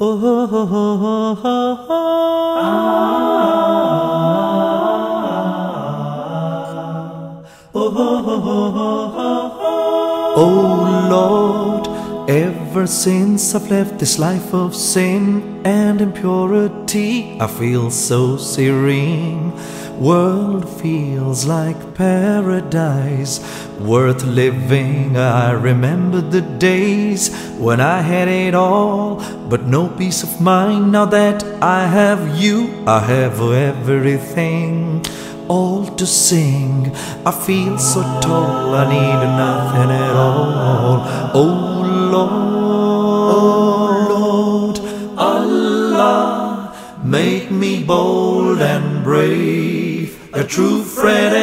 Oh Lord, ever since I've left this life of sin and impurity, I feel so serene. World feels like paradise, worth living. I remember the days when I had it all, but no peace of mind. Now that I have you, I have everything all to sing. I feel so tall, I need nothing at all. Oh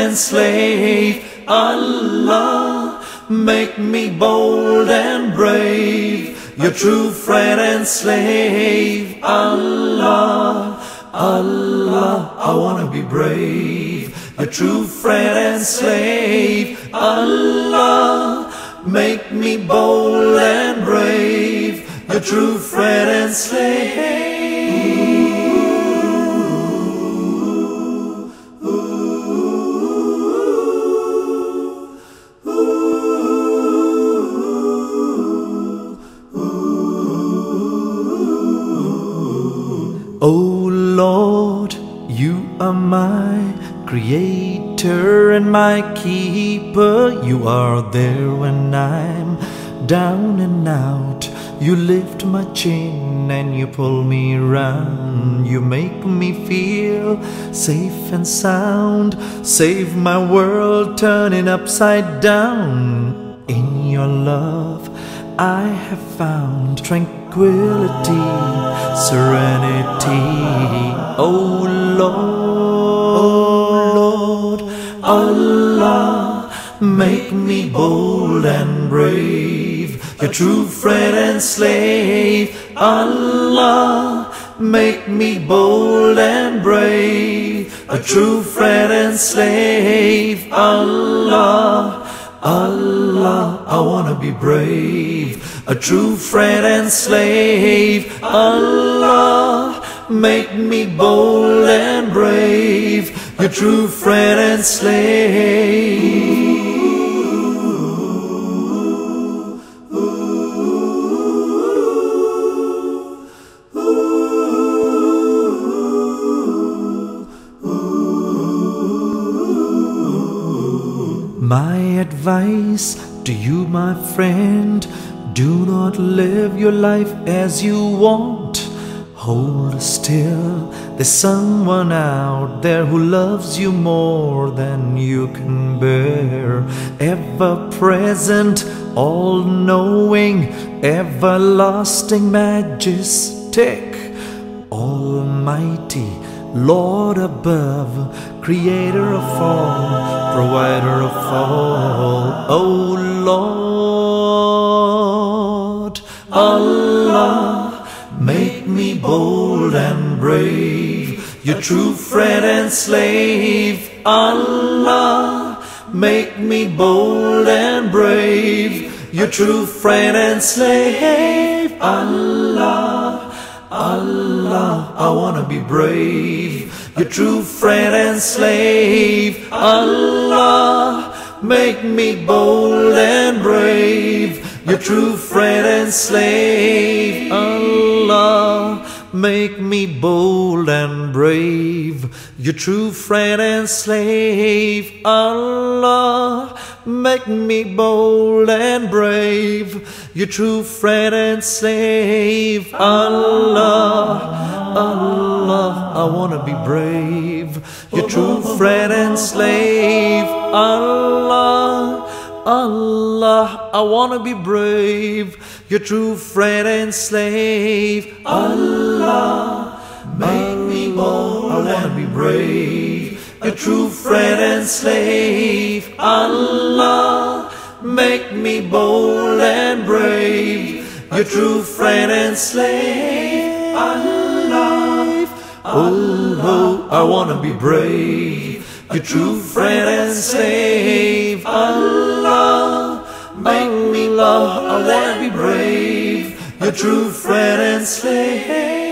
and slave. Allah, make me bold and brave, your true friend and slave. Allah. Allah, I wanna be brave, a true friend and slave. Allah, make me bold and brave, a true friend and slave. Lord, you are my creator and my keeper. You are there when I'm down and out. You lift my chin and you pull me round. You make me feel safe and sound. Save my world turning upside down. In your love, I have found tranquility, serenity. Oh Lord, Allah, make me bold and brave, your true friend and slave. Allah, make me bold and brave, a true friend and slave. Allah. Allah, I wanna be brave, a true friend and slave. Allah, make me bold and brave, your true friend and slave. Advice to you, my friend do not live your life as you want. Hold still, there's someone out there who loves you more than you can bear. Ever present, all knowing, everlasting, majestic, almighty. Lord above, creator of all, provider of all. Oh Lord, Allah, make me bold and brave, your true friend and slave. Allah, make me bold and brave, your true friend and slave. Allah. Allah, I wanna be brave, your true friend and slave. Allah, make me bold and brave, your true friend and slave. Allah, make me bold and brave, your true friend and slave. Allah, make me bold and brave, your true friend and slave. Allah, Allah, I wanna be brave, your true friend and slave. Allah, Allah, I wanna be brave, your true friend and slave. Allah, make bold, I wanna be brave, your true friend and slave. Allah, make me bold and brave, your true friend and slave. Allah, oh, oh, I wanna be brave, your true friend and slave. Allah, make me love, I wanna be brave, your true friend and slave.